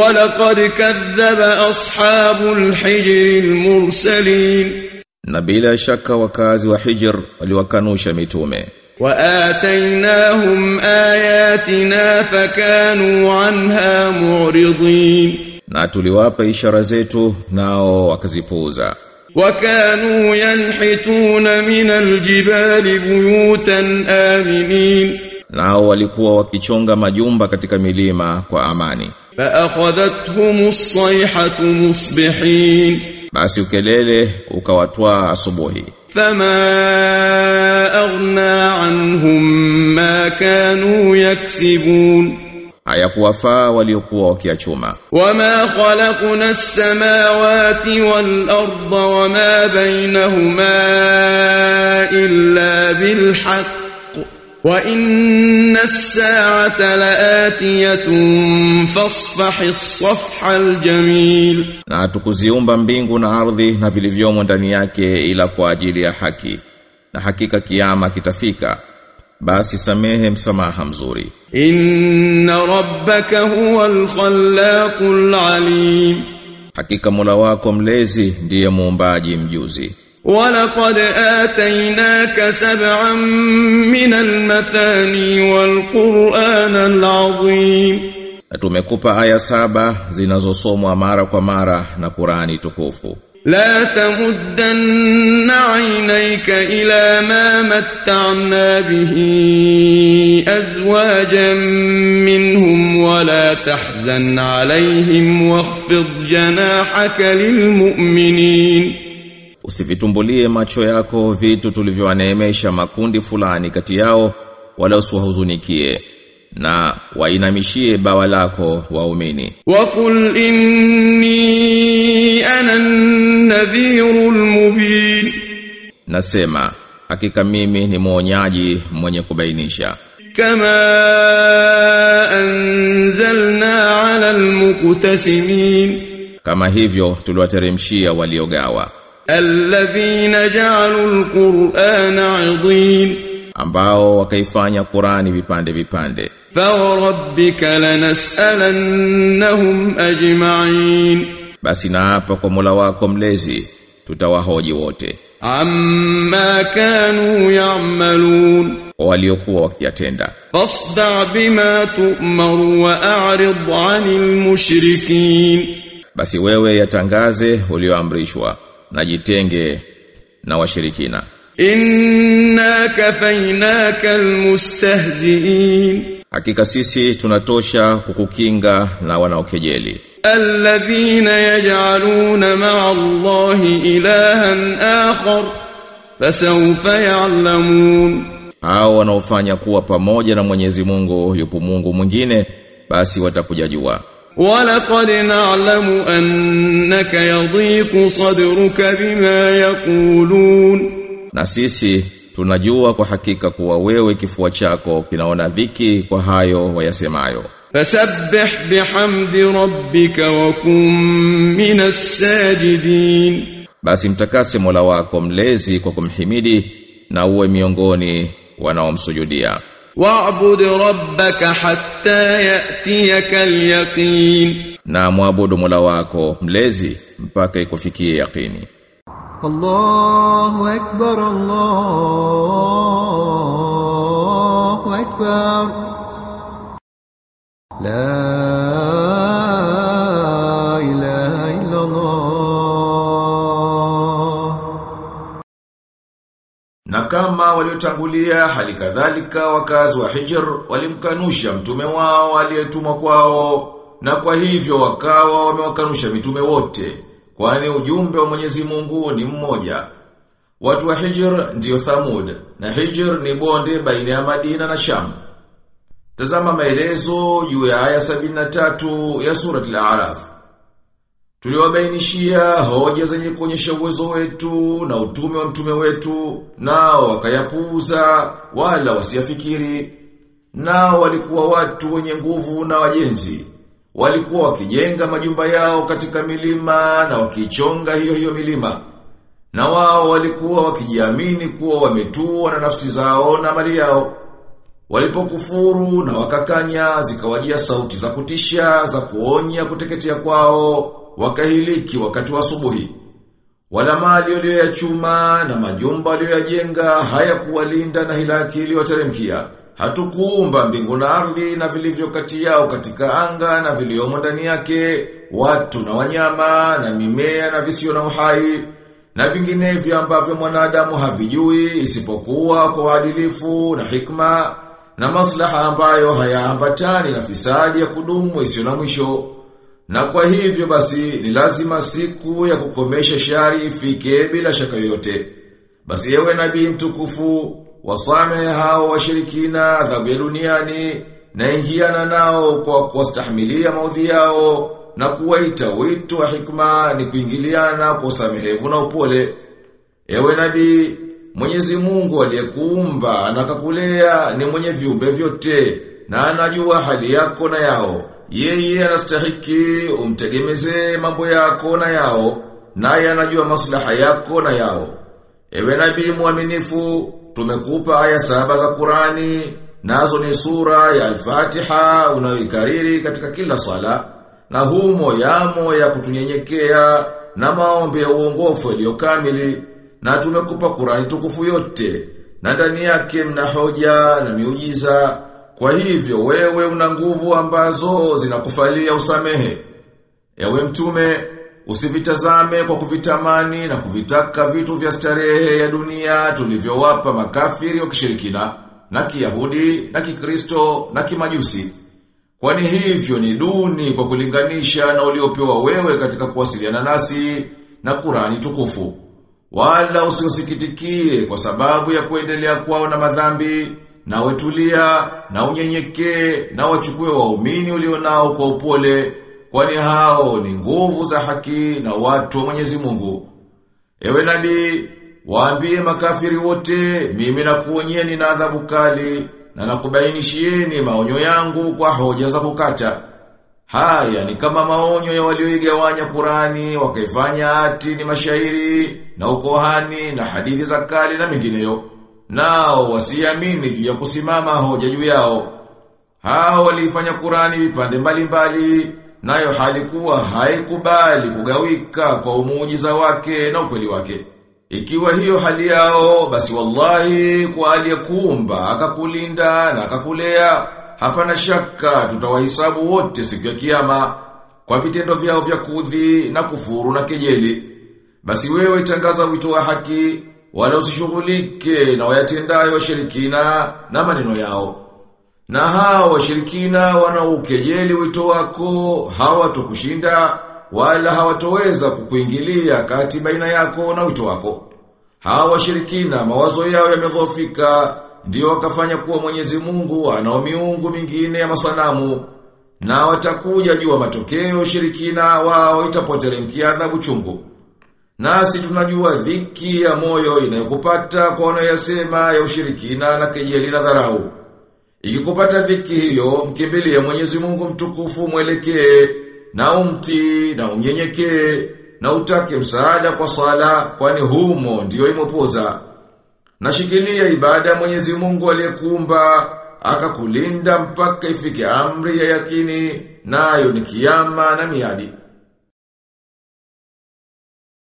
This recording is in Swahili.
ولقد كذب أصحاب الحجر المرسلين Na bila shaka wakazi wa Hijr waliwakanusha mitume. وآتيناهم آياتنا فكانوا عنها معرضين Na tuliwapa ishara zetu nao wakazipuuza. وكانوا ينحتون من الجبال بيوتا آمنين Nao walikuwa wakichonga majumba katika milima kwa amani. فأخذتهم الصيحة مصبحين Basi ukelele ukawatwaa asubuhi. فما أغنى عنهم ما كانوا يكسبون Hayakuwafaa waliokuwa wakiachuma. وما خلقنا السماوات والأرض وما بينهما إلا بالحق وإن الساعة لآتية فاصفح الصفح الجميل Na hatukuziumba mbingu na ardhi na vilivyomo ndani yake ila kwa ajili ya haki. Na hakika kiyama kitafika. Basi samehe msamaha mzuri. إن ربك هو الخلاق العليم Hakika Mola wako mlezi ndiye muumbaji mjuzi. ولقد آتيناك سبعا من المثاني والقرآن العظيم tumekupa aya saba zinazosomwa mara kwa mara na Qurani tukufu. لا تمدن عينيك إلى ما متعنا به أزواجا منهم ولا تحزن عليهم واخفض جناحك للمؤمنين Usivitumbulie macho yako vitu tulivyowaneemesha makundi fulani kati yao wala usiwahuzunikie na wainamishie bawa lako waumini. Wa qul inni ana an-nadhirul mubin. Nasema hakika mimi ni mwonyaji mwenye kubainisha. Kama anzalna ala al Kama hivyo tuliwateremshia waliogawa alladhina ja'alul alqur'ana 'idin ambao wakaifanya Qur'ani vipande vipande. fawrabbika lanas'alannahum ajma'in basi naapa kwa Mola wako mlezi tutawahoji wote. amma kanu ya'malun waliokuwa wakiyatenda. fasda bima tu'mar wa a'rid 'anil mushrikin basi wewe yatangaze ulioamrishwa na jitenge na washirikina. Inna kafainaka almustahzi'in. Hakika sisi tunatosha kukukinga na wanaokejeli. Alladhina yaj'aluna ma'a allahi ilahan akhar fasawfa ya'lamun. Hao wanaofanya kuwa pamoja na Mwenyezi Mungu yupo Mungu mwingine basi watakujajua ولقد نعلم أنك يضيق صدرك بما يقولون na sisi tunajua kwa hakika kuwa wewe kifua chako kinaona dhiki kwa hayo wayasemayo فسبح بحمد ربك وكن من الساجدين basi mtakase Mola wako mlezi kwa kumhimidi na uwe miongoni wanaomsujudia واعبد ربك حتى يأتيك اليقين na muabudu Mola wako mlezi mpaka ikufikie yakini الله أكبر الله أكبر لا kama waliotangulia hali kadhalika wakazi wa Hijr walimkanusha mtume wao aliyetumwa kwao na kwa hivyo wakawa wamewakanusha mitume wote kwani ujumbe wa Mwenyezi Mungu ni mmoja. Watu wa Hijr ndio Thamud na Hijr ni bonde baina ya Madina na Sham. Tazama maelezo juu ya aya 73 ya sura al-A'raf. Tuliwabainishia hoja zenye kuonyesha uwezo wetu na utume wa mtume wetu, nao wakayapuuza wala wasiyafikiri. Nao walikuwa watu wenye nguvu na wajenzi. Walikuwa wakijenga majumba yao katika milima na wakichonga hiyo hiyo milima. Na wao walikuwa wakijiamini kuwa wametua na nafsi zao na mali yao. Walipokufuru na wakakanya zikawajia sauti za kutisha za kuonya kuteketea kwao wakahiliki wakati wa asubuhi. Wala mali waliyoyachuma na majumba walioyajenga hayakuwalinda na hilaki iliyoteremkia. Hatukuumba mbingu na ardhi na vilivyo kati yao katika anga na viliomo ndani yake, watu na wanyama na mimea na visio na uhai na vinginevyo ambavyo mwanadamu havijui isipokuwa kwa uadilifu na hikma na maslaha ambayo hayaambatani na fisadi ya kudumu isiyo na mwisho. Na kwa hivyo basi ni lazima siku ya kukomesha shari ifike bila shaka yoyote. Basi yewe nabii mtukufu wasame hao washirikina adhabu ya duniani na ingiana nao kwa kuwastahimilia maudhi yao na kuwaita wito wa hikma ni kuingiliana kwa usamehevu na upole. Ewe nabii, Mwenyezi Mungu aliyekuumba na akakulea ni mwenye viumbe vyote na anajua hali yako na yao. Yeye anastahiki umtegemeze mambo yako na yao, naye anajua maslaha yako na yao. Ewe nabii mwaminifu, tumekupa aya saba za Qurani, nazo ni sura ya Al-Fatiha unayoikariri katika kila sala, na humo yamo ya kutunyenyekea na maombi ya uongofu yaliyo kamili, na tumekupa Qurani tukufu yote, na ndani yake mna hoja na miujiza, kwa hivyo wewe una nguvu ambazo zinakufalia usamehe. Ewe mtume, usivitazame kwa kuvitamani na kuvitaka vitu vya starehe ya dunia tulivyowapa makafiri wa kishirikina, na kiyahudi, na kikristo, na kimajusi. Kwani hivyo ni duni kwa kulinganisha na uliopewa wewe katika kuwasiliana nasi na Kurani tukufu. Wala usiusikitikie kwa sababu ya kuendelea kwao na madhambi, na wetulia, na unyenyekee, na wachukue waumini ulionao kwa upole, kwani hao ni nguvu za haki na watu wa Mwenyezi Mungu. Ewe nabii, waambie makafiri wote, mimi nakuonyeni na adhabu kali, na nakubainishieni maonyo yangu kwa hoja za kukata. Haya ni kama maonyo ya walioigawanya Qurani, wakaifanya ati ni mashairi, na ukohani, na hadithi za kale na mingineyo. Nao wasiamini juu ya kusimama hoja juu yao. Hao walifanya Qurani vipande mbalimbali, nayo halikuwa haikubali kugawika kwa umuujiza wake na ukweli wake. Ikiwa hiyo hali yao, basi wallahi kwa aliyekuumba, akakulinda na akakulea, hapana shaka tutawahisabu wote siku ya kiyama kwa vitendo vyao vya kudhi na kufuru na kejeli. Basi wewe tangaza wito wa haki, wala usishughulike na wayatendayo washirikina na maneno yao. Na hao washirikina wanaukejeli wito wako, hawatokushinda wala hawatoweza kukuingilia kati baina yako na wito wako. Hao washirikina mawazo yao yamedhofika ndio wakafanya kuwa Mwenyezi Mungu anao miungu mingine ya masanamu na watakuja jua matokeo shirikina wao itapoteremkia adhabu chungu. Nasi tunajua dhiki ya moyo inayokupata kwa wanayosema ya ushirikina na kejeli na dharau. Ikikupata dhiki hiyo, mkimbilie Mwenyezi Mungu mtukufu mwelekee na umti na unyenyekee na utake msaada kwa sala kwani humo ndiyo imopoza. Nashikilia ibada Mwenyezi Mungu aliyekuumba akakulinda mpaka ifike amri ya yakini nayo ni kiyama na miadi.